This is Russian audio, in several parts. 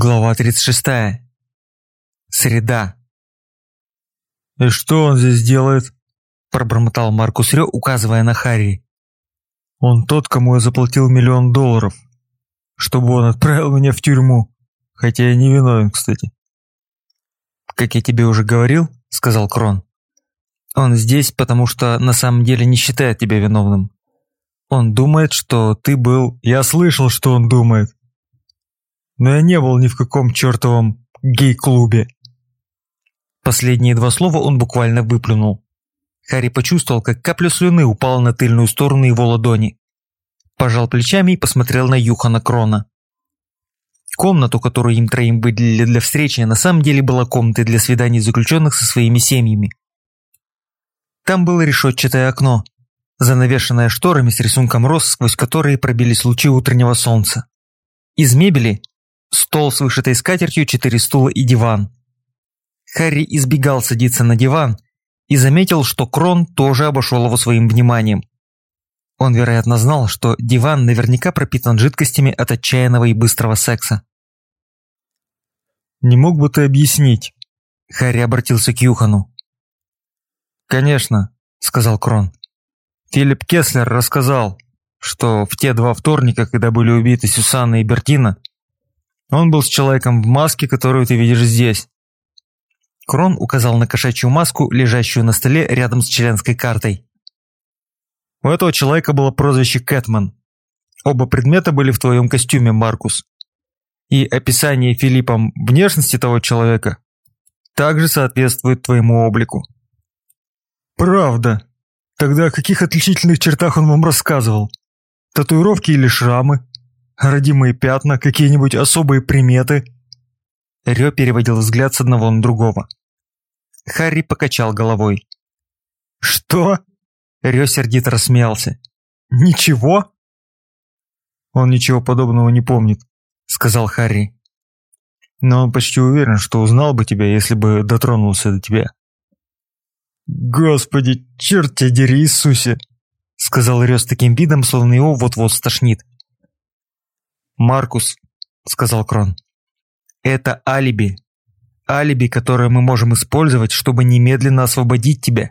Глава 36. Среда. «И что он здесь делает?» – пробормотал Маркус Рё, указывая на Харри. «Он тот, кому я заплатил миллион долларов, чтобы он отправил меня в тюрьму, хотя я не виновен, кстати». «Как я тебе уже говорил», – сказал Крон, – «он здесь, потому что на самом деле не считает тебя виновным. Он думает, что ты был...» «Я слышал, что он думает но я не был ни в каком чертовом гей-клубе. Последние два слова он буквально выплюнул. Харри почувствовал, как капля слюны упала на тыльную сторону его ладони. Пожал плечами и посмотрел на Юхана Крона. Комнату, которую им троим выделили для встречи, на самом деле была комнатой для свиданий заключенных со своими семьями. Там было решетчатое окно, занавешенное шторами с рисунком роз, сквозь которые пробились лучи утреннего солнца. Из мебели Стол с вышитой скатертью, четыре стула и диван. Харри избегал садиться на диван и заметил, что Крон тоже обошел его своим вниманием. Он, вероятно, знал, что диван наверняка пропитан жидкостями от отчаянного и быстрого секса. «Не мог бы ты объяснить?» Харри обратился к Юхану. «Конечно», — сказал Крон. «Филипп Кеслер рассказал, что в те два вторника, когда были убиты Сюсанна и Бертина, он был с человеком в маске, которую ты видишь здесь». Крон указал на кошачью маску, лежащую на столе рядом с членской картой. «У этого человека было прозвище Кэтман. Оба предмета были в твоем костюме, Маркус. И описание Филиппом внешности того человека также соответствует твоему облику». «Правда? Тогда о каких отличительных чертах он вам рассказывал? Татуировки или шрамы?» Родимые пятна, какие-нибудь особые приметы?» Рё переводил взгляд с одного на другого. Харри покачал головой. «Что?» Рё сердито рассмеялся. «Ничего?» «Он ничего подобного не помнит», — сказал Харри. «Но он почти уверен, что узнал бы тебя, если бы дотронулся до тебя». «Господи, черт тебя дери, Иисусе!» — сказал Рё с таким видом, словно его вот-вот стошнит. «Маркус», — сказал Крон, — «это алиби. Алиби, которое мы можем использовать, чтобы немедленно освободить тебя,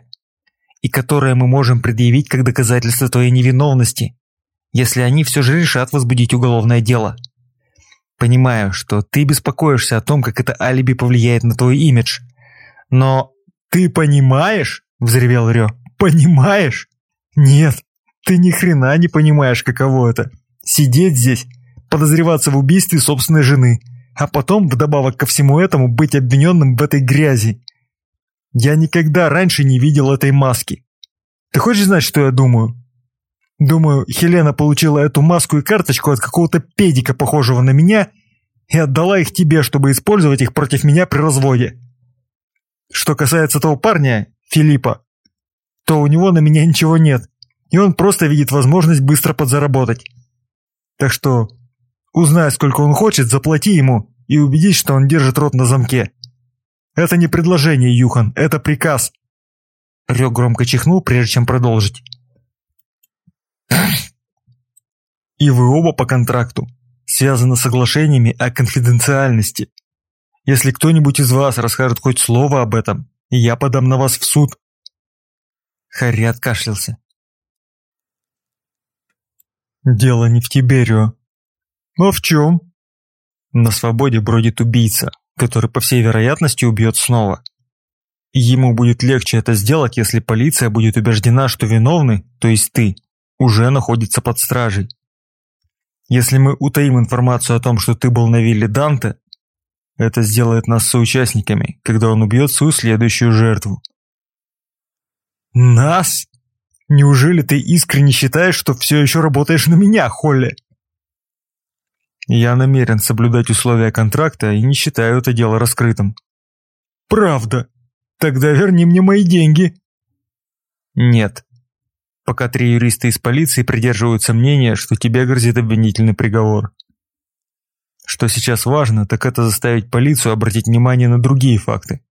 и которое мы можем предъявить как доказательство твоей невиновности, если они все же решат возбудить уголовное дело. Понимаю, что ты беспокоишься о том, как это алиби повлияет на твой имидж, но ты понимаешь?» – взревел Рё. «Понимаешь? Нет, ты ни хрена не понимаешь, каково это. Сидеть здесь подозреваться в убийстве собственной жены, а потом, вдобавок ко всему этому, быть обвиненным в этой грязи. Я никогда раньше не видел этой маски. Ты хочешь знать, что я думаю? Думаю, Хелена получила эту маску и карточку от какого-то педика, похожего на меня, и отдала их тебе, чтобы использовать их против меня при разводе. Что касается того парня, Филиппа, то у него на меня ничего нет, и он просто видит возможность быстро подзаработать. Так что Узнай, сколько он хочет, заплати ему и убедись, что он держит рот на замке. Это не предложение, Юхан, это приказ. Рё громко чихнул, прежде чем продолжить. И вы оба по контракту. Связаны соглашениями о конфиденциальности. Если кто-нибудь из вас расскажет хоть слово об этом, я подам на вас в суд. Харри откашлялся. «Дело не в тебе, Рё. «А в чем?» На свободе бродит убийца, который, по всей вероятности, убьет снова. ему будет легче это сделать, если полиция будет убеждена, что виновный, то есть ты, уже находится под стражей. Если мы утаим информацию о том, что ты был на вилле Данте, это сделает нас соучастниками, когда он убьет свою следующую жертву. Нас? Неужели ты искренне считаешь, что все еще работаешь на меня, Холли? Я намерен соблюдать условия контракта и не считаю это дело раскрытым. Правда? Тогда верни мне мои деньги. Нет. Пока три юриста из полиции придерживаются мнения, что тебе грозит обвинительный приговор. Что сейчас важно, так это заставить полицию обратить внимание на другие факты.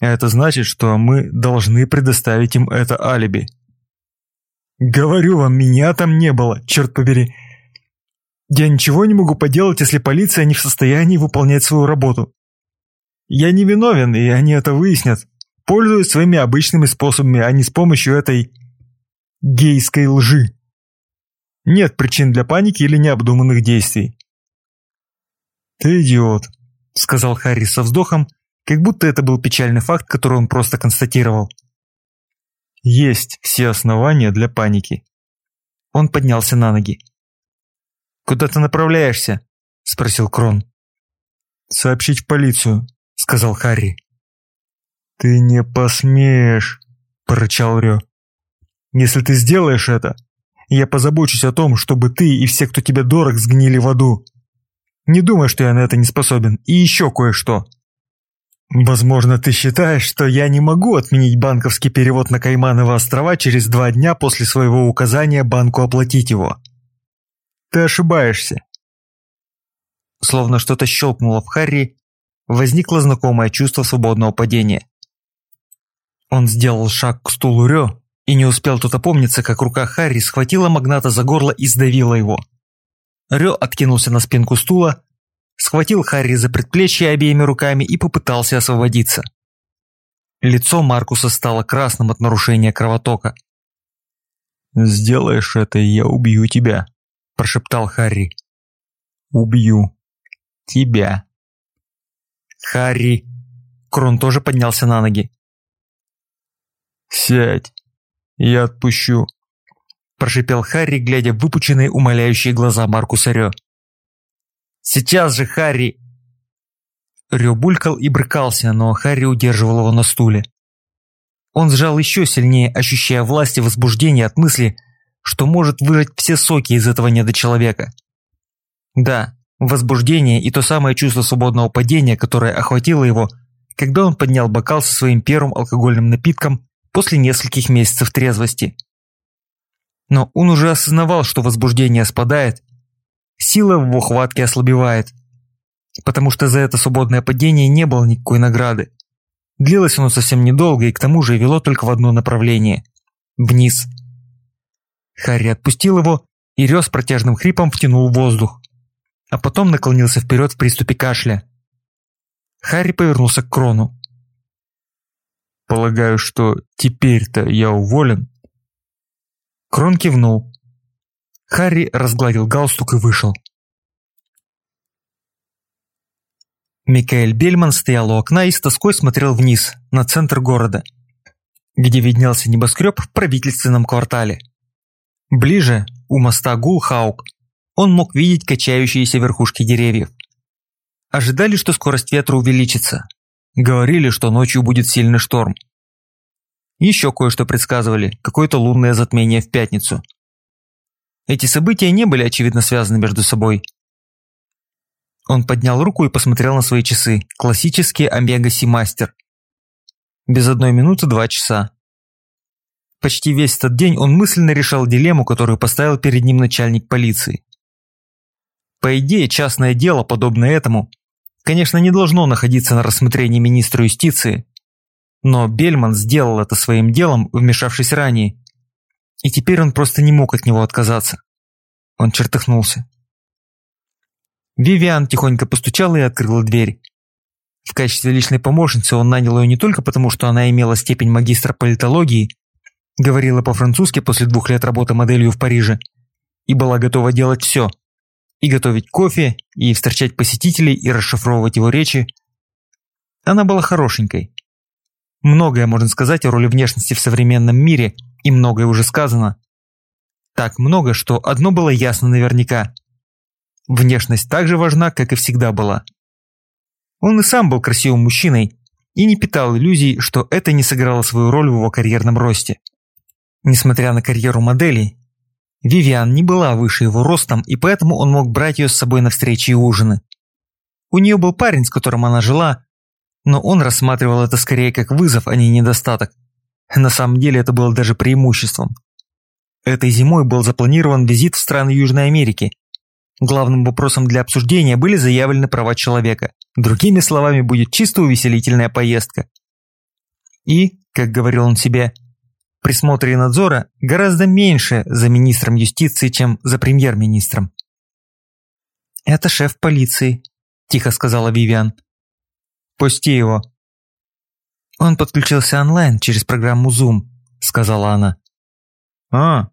Это значит, что мы должны предоставить им это алиби. Говорю вам, меня там не было, черт побери. Я ничего не могу поделать, если полиция не в состоянии выполнять свою работу. Я не виновен, и они это выяснят, пользуясь своими обычными способами, а не с помощью этой гейской лжи. Нет причин для паники или необдуманных действий. «Ты идиот», — сказал Харри со вздохом, как будто это был печальный факт, который он просто констатировал. «Есть все основания для паники». Он поднялся на ноги. «Куда ты направляешься?» – спросил Крон. «Сообщить в полицию», – сказал Харри. «Ты не посмеешь», – порычал Рё. «Если ты сделаешь это, я позабочусь о том, чтобы ты и все, кто тебе дорог, сгнили в аду. Не думай, что я на это не способен. И еще кое-что. Возможно, ты считаешь, что я не могу отменить банковский перевод на Каймановы острова через два дня после своего указания банку оплатить его. Ты ошибаешься. Словно что-то щелкнуло в Харри, возникло знакомое чувство свободного падения. Он сделал шаг к стулу Рё и не успел тут опомниться, как рука Харри схватила магната за горло и сдавила его. Рё откинулся на спинку стула, схватил Харри за предплечье обеими руками и попытался освободиться. Лицо Маркуса стало красным от нарушения кровотока. «Сделаешь это, и я убью тебя», прошептал Харри. «Убью. Тебя». «Харри!» Крон тоже поднялся на ноги. «Сядь, я отпущу», прошипел Харри, глядя в выпученные умоляющие глаза Маркуса Рё. «Сейчас же, Харри!» Рё булькал и брыкался, но Харри удерживал его на стуле. Он сжал еще сильнее, ощущая власть и возбуждение от мысли, что может выжать все соки из этого недочеловека. Да, возбуждение и то самое чувство свободного падения, которое охватило его, когда он поднял бокал со своим первым алкогольным напитком после нескольких месяцев трезвости. Но он уже осознавал, что возбуждение спадает, сила в его хватке ослабевает, потому что за это свободное падение не было никакой награды. Длилось оно совсем недолго и к тому же вело только в одно направление – вниз – Харри отпустил его, и с протяжным хрипом втянул воздух, а потом наклонился вперед в приступе кашля. Харри повернулся к Крону. «Полагаю, что теперь-то я уволен?» Крон кивнул. Харри разгладил галстук и вышел. Микаэль Бельман стоял у окна и с тоской смотрел вниз, на центр города, где виднелся небоскреб в правительственном квартале. Ближе, у моста Гулхаук, он мог видеть качающиеся верхушки деревьев. Ожидали, что скорость ветра увеличится. Говорили, что ночью будет сильный шторм. Еще кое-что предсказывали, какое-то лунное затмение в пятницу. Эти события не были очевидно связаны между собой. Он поднял руку и посмотрел на свои часы. Классический Омега Си Мастер. Без одной минуты два часа. Почти весь этот день он мысленно решал дилемму, которую поставил перед ним начальник полиции. По идее, частное дело, подобное этому, конечно, не должно находиться на рассмотрении министра юстиции, но Бельман сделал это своим делом, вмешавшись ранее, и теперь он просто не мог от него отказаться. Он чертыхнулся. Вивиан тихонько постучала и открыла дверь. В качестве личной помощницы он нанял ее не только потому, что она имела степень магистра политологии, говорила по-французски после двух лет работы моделью в Париже и была готова делать все. И готовить кофе, и встречать посетителей, и расшифровывать его речи. Она была хорошенькой. Многое можно сказать о роли внешности в современном мире, и многое уже сказано. Так много, что одно было ясно наверняка. Внешность так же важна, как и всегда была. Он и сам был красивым мужчиной, и не питал иллюзий, что это не сыграло свою роль в его карьерном росте. Несмотря на карьеру модели, Вивиан не была выше его ростом, и поэтому он мог брать ее с собой на встречи и ужины. У нее был парень, с которым она жила, но он рассматривал это скорее как вызов, а не недостаток. На самом деле это было даже преимуществом. Этой зимой был запланирован визит в страны Южной Америки. Главным вопросом для обсуждения были заявлены права человека. Другими словами, будет чисто увеселительная поездка. И, как говорил он себе, присмотра и надзора гораздо меньше за министром юстиции, чем за премьер-министром. «Это шеф полиции», – тихо сказала Вивиан. «Пусти его». «Он подключился онлайн через программу Zoom», – сказала она. «А,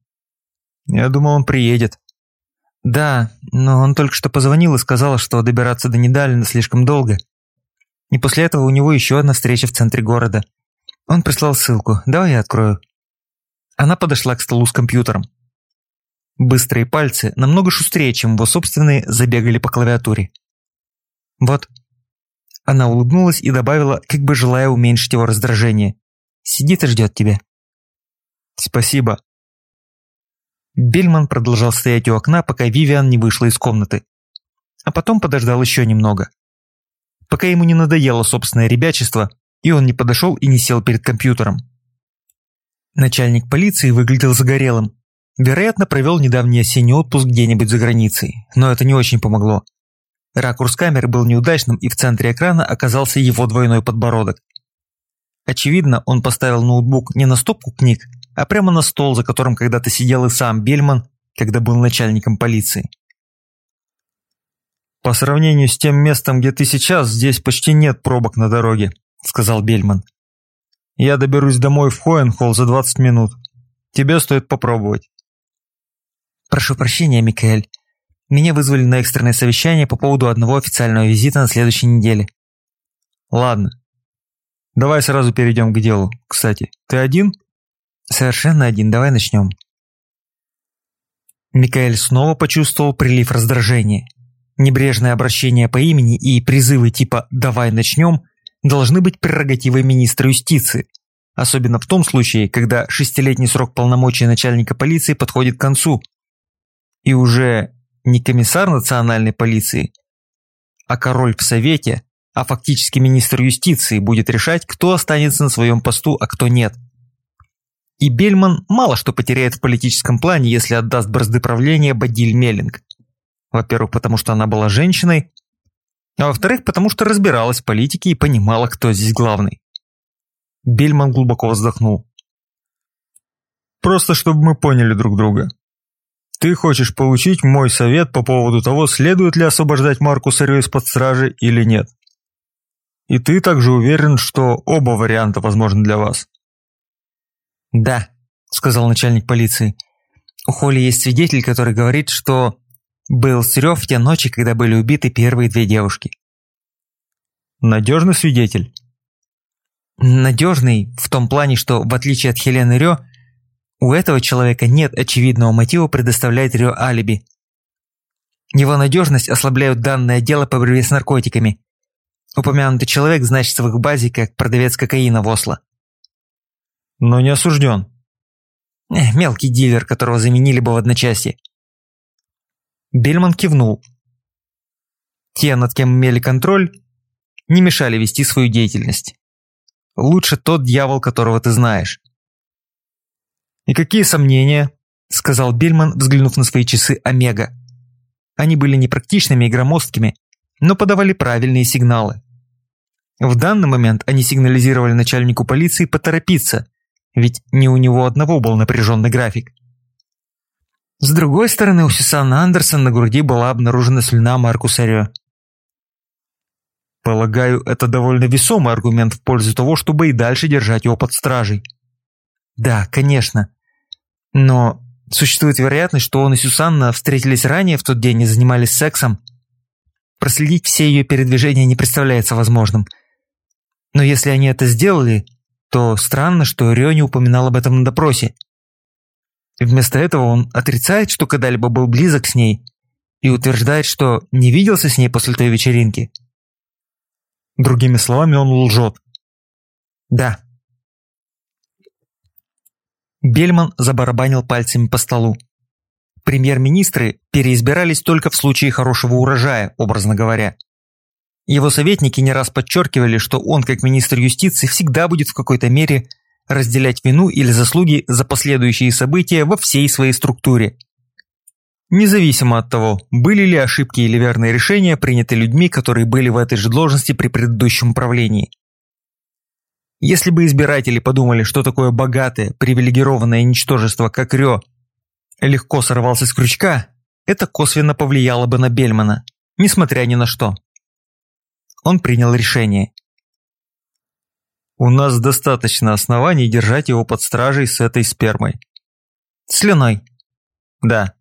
я думал, он приедет». «Да, но он только что позвонил и сказал, что добираться до Недалина слишком долго. И после этого у него еще одна встреча в центре города. Он прислал ссылку. Давай я открою». Она подошла к столу с компьютером. Быстрые пальцы, намного шустрее, чем его собственные, забегали по клавиатуре. «Вот». Она улыбнулась и добавила, как бы желая уменьшить его раздражение. «Сидит и ждет тебя». «Спасибо». Бельман продолжал стоять у окна, пока Вивиан не вышла из комнаты. А потом подождал еще немного. Пока ему не надоело собственное ребячество, и он не подошел и не сел перед компьютером. Начальник полиции выглядел загорелым. Вероятно, провел недавний осенний отпуск где-нибудь за границей, но это не очень помогло. Ракурс камеры был неудачным, и в центре экрана оказался его двойной подбородок. Очевидно, он поставил ноутбук не на стопку книг, а прямо на стол, за которым когда-то сидел и сам Бельман, когда был начальником полиции. «По сравнению с тем местом, где ты сейчас, здесь почти нет пробок на дороге», – сказал Бельман. «Я доберусь домой в Хоенхолл за 20 минут. Тебе стоит попробовать». «Прошу прощения, Микаэль. Меня вызвали на экстренное совещание по поводу одного официального визита на следующей неделе». «Ладно. Давай сразу перейдем к делу. Кстати, ты один?» «Совершенно один. Давай начнем». Микаэль снова почувствовал прилив раздражения. Небрежное обращение по имени и призывы типа «давай начнем» должны быть прерогативой министра юстиции, особенно в том случае, когда шестилетний срок полномочий начальника полиции подходит к концу. И уже не комиссар национальной полиции, а король в совете, а фактически министр юстиции будет решать, кто останется на своем посту, а кто нет – и Бельман мало что потеряет в политическом плане, если отдаст бразды правления Бадиль Меллинг. Во-первых, потому что она была женщиной, а во-вторых, потому что разбиралась в политике и понимала, кто здесь главный. Бельман глубоко вздохнул. «Просто чтобы мы поняли друг друга. Ты хочешь получить мой совет по поводу того, следует ли освобождать Марку Рё из-под стражи или нет. И ты также уверен, что оба варианта возможны для вас. «Да», – сказал начальник полиции. «У Холли есть свидетель, который говорит, что был Срёв в те ночи, когда были убиты первые две девушки». «Надежный свидетель?» «Надежный в том плане, что, в отличие от Хелены Рё, у этого человека нет очевидного мотива предоставлять Рё алиби. Его надежность ослабляют данное дело по борьбе с наркотиками. Упомянутый человек значится в их базе как продавец кокаина в Осло но не осужден. Эх, мелкий дилер, которого заменили бы в одночасье. Бельман кивнул. Те, над кем имели контроль, не мешали вести свою деятельность. Лучше тот дьявол, которого ты знаешь. «И какие сомнения?» – сказал Бельман, взглянув на свои часы Омега. Они были непрактичными и громоздкими, но подавали правильные сигналы. В данный момент они сигнализировали начальнику полиции поторопиться, ведь не у него одного был напряженный график. С другой стороны, у Сюсанны Андерсон на груди была обнаружена слюна Маркуса Рё. Полагаю, это довольно весомый аргумент в пользу того, чтобы и дальше держать его под стражей. Да, конечно. Но существует вероятность, что он и Сюсанна встретились ранее в тот день и занимались сексом. Проследить все ее передвижения не представляется возможным. Но если они это сделали, то странно, что Рё не упоминал об этом на допросе. Вместо этого он отрицает, что когда-либо был близок с ней, и утверждает, что не виделся с ней после той вечеринки. Другими словами, он лжет. Да. Бельман забарабанил пальцами по столу. Премьер-министры переизбирались только в случае хорошего урожая, образно говоря. Его советники не раз подчеркивали, что он, как министр юстиции, всегда будет в какой-то мере разделять вину или заслуги за последующие события во всей своей структуре. Независимо от того, были ли ошибки или верные решения приняты людьми, которые были в этой же должности при предыдущем правлении. Если бы избиратели подумали, что такое богатое, привилегированное ничтожество, как Рё, легко сорвался с крючка, это косвенно повлияло бы на Бельмана – несмотря ни на что. Он принял решение. «У нас достаточно оснований держать его под стражей с этой спермой». «Слюной». «Да».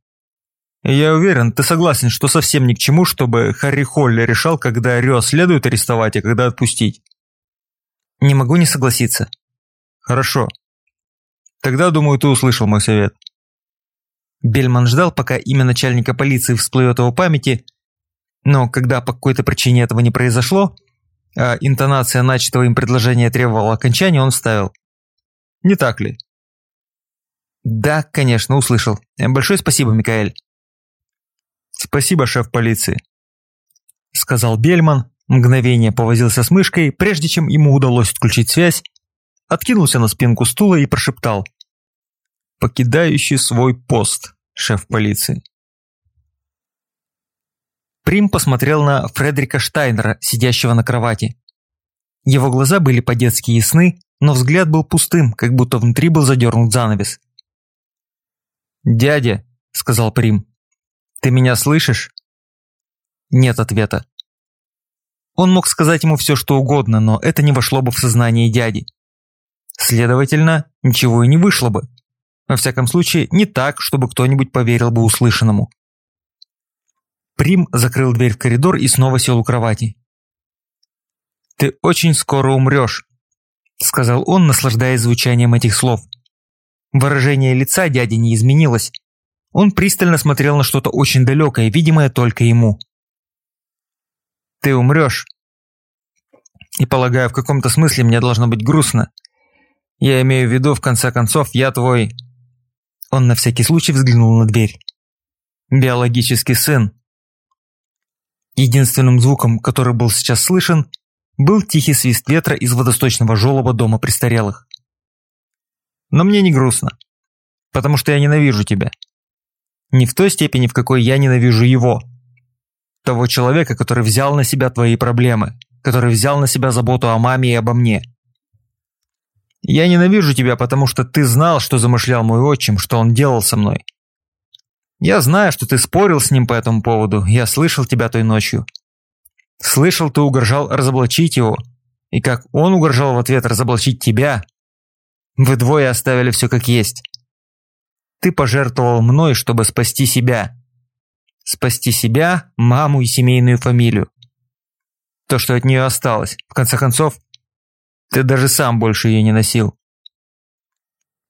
«Я уверен, ты согласен, что совсем ни к чему, чтобы Харри Холли решал, когда Рё следует арестовать, а когда отпустить». «Не могу не согласиться». «Хорошо. Тогда, думаю, ты услышал мой совет». Бельман ждал, пока имя начальника полиции всплывет его памяти, но когда по какой-то причине этого не произошло, а интонация начатого им предложения требовала окончания, он вставил. «Не так ли?» «Да, конечно, услышал. Большое спасибо, Микаэль». «Спасибо, шеф полиции», – сказал Бельман, мгновение повозился с мышкой, прежде чем ему удалось отключить связь, откинулся на спинку стула и прошептал. «Покидающий свой пост, шеф полиции». Прим посмотрел на Фредерика Штайнера, сидящего на кровати. Его глаза были по-детски ясны, но взгляд был пустым, как будто внутри был задернут занавес. «Дядя», — сказал Прим, — «ты меня слышишь?» Нет ответа. Он мог сказать ему все, что угодно, но это не вошло бы в сознание дяди. Следовательно, ничего и не вышло бы. Во всяком случае, не так, чтобы кто-нибудь поверил бы услышанному. Прим закрыл дверь в коридор и снова сел у кровати. «Ты очень скоро умрешь», – сказал он, наслаждаясь звучанием этих слов. Выражение лица дяди не изменилось. Он пристально смотрел на что-то очень далекое, видимое только ему. «Ты умрешь. И полагаю, в каком-то смысле мне должно быть грустно. Я имею в виду, в конце концов, я твой...» Он на всякий случай взглянул на дверь. «Биологический сын. Единственным звуком, который был сейчас слышен, был тихий свист ветра из водосточного желоба дома престарелых. Но мне не грустно, потому что я ненавижу тебя. Не в той степени, в какой я ненавижу его. Того человека, который взял на себя твои проблемы, который взял на себя заботу о маме и обо мне. Я ненавижу тебя, потому что ты знал, что замышлял мой отчим, что он делал со мной. Я знаю, что ты спорил с ним по этому поводу, я слышал тебя той ночью. Слышал, ты угрожал разоблачить его, и как он угрожал в ответ разоблачить тебя. Вы двое оставили все как есть. Ты пожертвовал мной, чтобы спасти себя. Спасти себя, маму и семейную фамилию. То, что от нее осталось. В конце концов, ты даже сам больше ее не носил.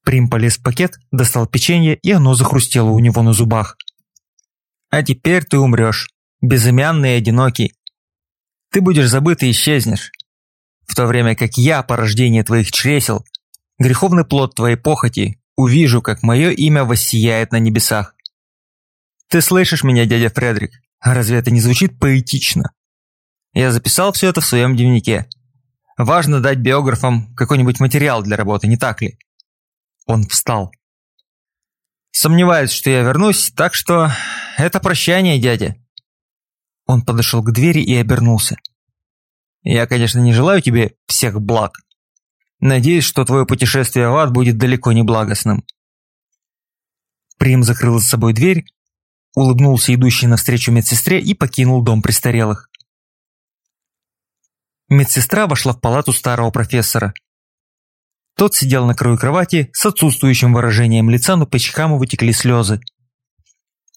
Прим полез в пакет, достал печенье, и оно захрустело у него на зубах. «А теперь ты умрешь, безымянный и одинокий. Ты будешь забыт и исчезнешь. В то время как я, порождение твоих чресел, греховный плод твоей похоти, увижу, как мое имя воссияет на небесах. Ты слышишь меня, дядя Фредерик? Разве это не звучит поэтично? Я записал все это в своем дневнике. Важно дать биографам какой-нибудь материал для работы, не так ли? Он встал. «Сомневаюсь, что я вернусь, так что это прощание, дядя». Он подошел к двери и обернулся. «Я, конечно, не желаю тебе всех благ. Надеюсь, что твое путешествие в ад будет далеко не благостным». Прим закрыл за собой дверь, улыбнулся идущей навстречу медсестре и покинул дом престарелых. Медсестра вошла в палату старого профессора. Тот сидел на краю кровати с отсутствующим выражением лица, но по щекам его текли слезы.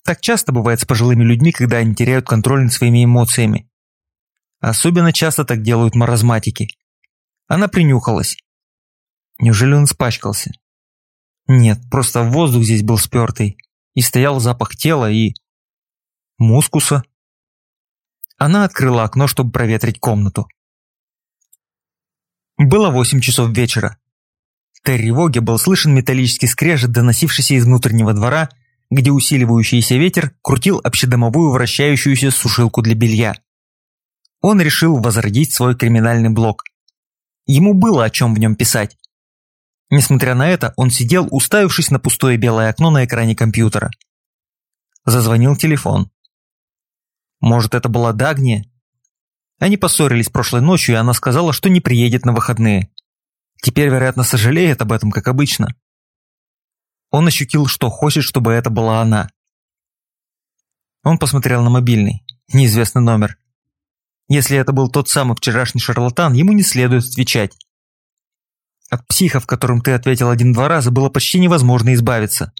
Так часто бывает с пожилыми людьми, когда они теряют контроль над своими эмоциями. Особенно часто так делают маразматики. Она принюхалась. Неужели он испачкался? Нет, просто воздух здесь был спертый. И стоял запах тела и... мускуса. Она открыла окно, чтобы проветрить комнату. Было восемь часов вечера тревоге был слышен металлический скрежет, доносившийся из внутреннего двора, где усиливающийся ветер крутил общедомовую вращающуюся сушилку для белья. Он решил возродить свой криминальный блог. Ему было о чем в нем писать. Несмотря на это, он сидел, уставившись на пустое белое окно на экране компьютера. Зазвонил телефон. Может, это была Дагния? Они поссорились прошлой ночью, и она сказала, что не приедет на выходные. Теперь, вероятно, сожалеет об этом, как обычно. Он ощутил, что хочет, чтобы это была она. Он посмотрел на мобильный. неизвестный номер. Если это был тот самый вчерашний шарлатан, ему не следует отвечать. От психов, которым ты ответил один-два раза, было почти невозможно избавиться.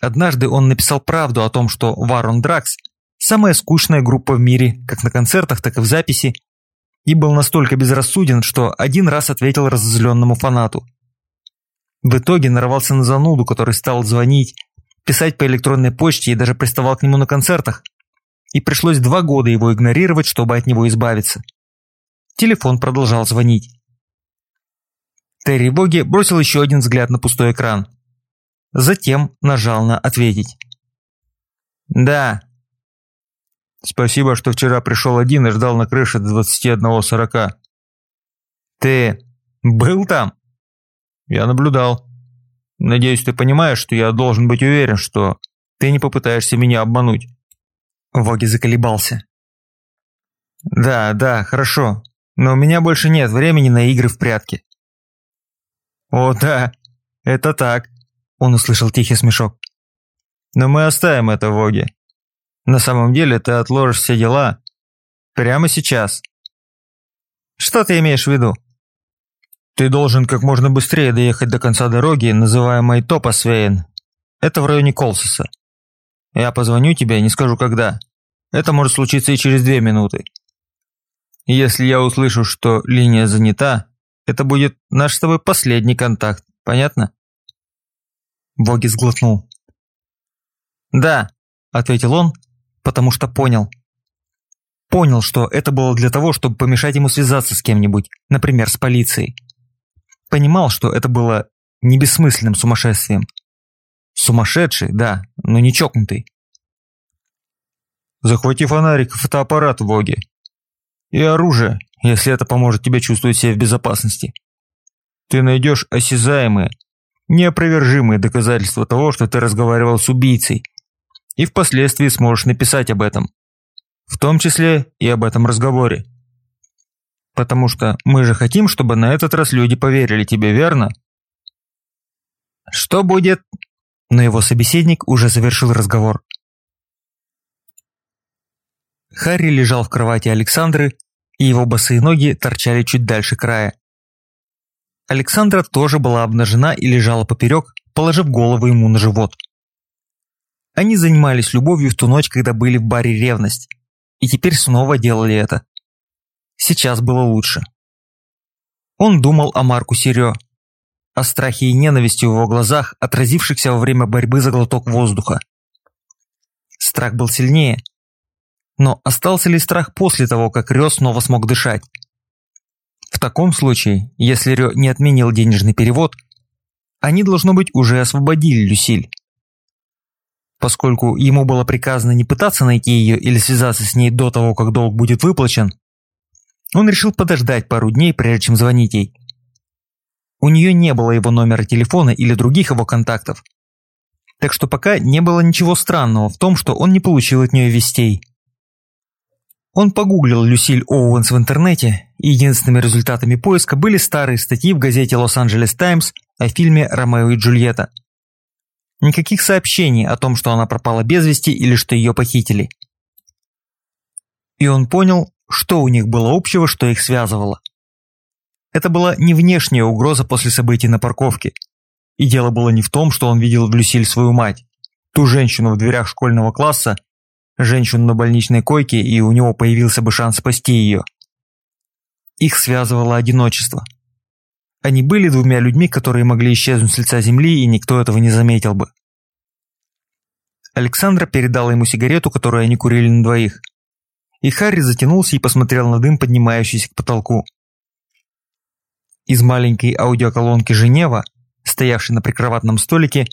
Однажды он написал правду о том, что Варон Дракс – самая скучная группа в мире, как на концертах, так и в записи, и был настолько безрассуден, что один раз ответил разозленному фанату. В итоге нарвался на зануду, который стал звонить, писать по электронной почте и даже приставал к нему на концертах. И пришлось два года его игнорировать, чтобы от него избавиться. Телефон продолжал звонить. Терри Боги бросил еще один взгляд на пустой экран. Затем нажал на «Ответить». «Да». «Спасибо, что вчера пришел один и ждал на крыше до 21.40». «Ты был там?» «Я наблюдал. Надеюсь, ты понимаешь, что я должен быть уверен, что ты не попытаешься меня обмануть». Воги заколебался. «Да, да, хорошо. Но у меня больше нет времени на игры в прятки». «О, да, это так», – он услышал тихий смешок. «Но мы оставим это в Оге. На самом деле ты отложишь все дела прямо сейчас». «Что ты имеешь в виду?» «Ты должен как можно быстрее доехать до конца дороги, называемой Топасвейн. Это в районе Колсоса. Я позвоню тебе, не скажу когда. Это может случиться и через две минуты. Если я услышу, что линия занята, это будет наш с тобой последний контакт, понятно?» Боги сглотнул. «Да», – ответил он, потому что понял. Понял, что это было для того, чтобы помешать ему связаться с кем-нибудь, например, с полицией. Понимал, что это было не бессмысленным сумасшествием. Сумасшедший, да, но не чокнутый. «Захвати фонарик фотоаппарат, Боги. И оружие, если это поможет тебе чувствовать себя в безопасности. Ты найдешь осязаемые, неопровержимые доказательства того, что ты разговаривал с убийцей, и впоследствии сможешь написать об этом, в том числе и об этом разговоре. Потому что мы же хотим, чтобы на этот раз люди поверили тебе, верно? Что будет? Но его собеседник уже завершил разговор. Харри лежал в кровати Александры и его босые ноги торчали чуть дальше края. Александра тоже была обнажена и лежала поперек, положив голову ему на живот. Они занимались любовью в ту ночь, когда были в баре «Ревность», и теперь снова делали это. Сейчас было лучше. Он думал о Марку Серё, о страхе и ненависти в его глазах, отразившихся во время борьбы за глоток воздуха. Страх был сильнее, но остался ли страх после того, как Рё снова смог дышать? В таком случае, если Рё не отменил денежный перевод, они, должно быть, уже освободили Люсиль. Поскольку ему было приказано не пытаться найти ее или связаться с ней до того, как долг будет выплачен, он решил подождать пару дней, прежде чем звонить ей. У нее не было его номера телефона или других его контактов. Так что пока не было ничего странного в том, что он не получил от нее вестей. Он погуглил Люсиль Оуэнс в интернете, и единственными результатами поиска были старые статьи в газете «Лос-Анджелес Таймс» о фильме «Ромео и Джульетта». Никаких сообщений о том, что она пропала без вести или что ее похитили. И он понял, что у них было общего, что их связывало. Это была не внешняя угроза после событий на парковке. И дело было не в том, что он видел в Люсиль свою мать, ту женщину в дверях школьного класса, женщину на больничной койке, и у него появился бы шанс спасти ее. Их связывало одиночество. Они были двумя людьми, которые могли исчезнуть с лица земли, и никто этого не заметил бы. Александра передала ему сигарету, которую они курили на двоих. И Харри затянулся и посмотрел на дым, поднимающийся к потолку. Из маленькой аудиоколонки «Женева», стоявшей на прикроватном столике,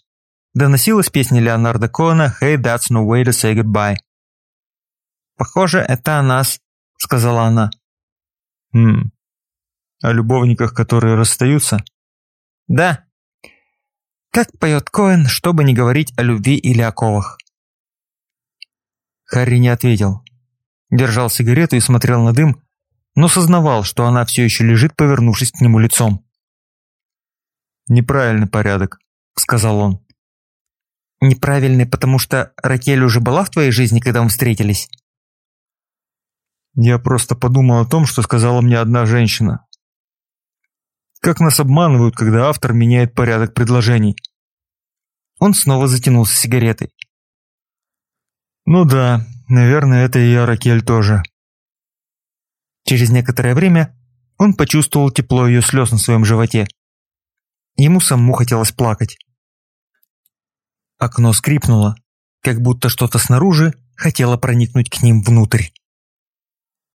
доносилась песня Леонарда Коэна «Hey, that's no way to say goodbye». «Похоже, это о нас», — сказала она. «Хм, о любовниках, которые расстаются?» «Да». Как поет Коэн, чтобы не говорить о любви или о ковах? Харри не ответил. Держал сигарету и смотрел на дым, но сознавал, что она все еще лежит, повернувшись к нему лицом. «Неправильный порядок», — сказал он. «Неправильный, потому что Ракель уже была в твоей жизни, когда мы встретились?» Я просто подумал о том, что сказала мне одна женщина. Как нас обманывают, когда автор меняет порядок предложений. Он снова затянулся сигаретой. Ну да, наверное, это и Аракель тоже. Через некоторое время он почувствовал тепло ее слез на своем животе. Ему самому хотелось плакать. Окно скрипнуло, как будто что-то снаружи хотело проникнуть к ним внутрь.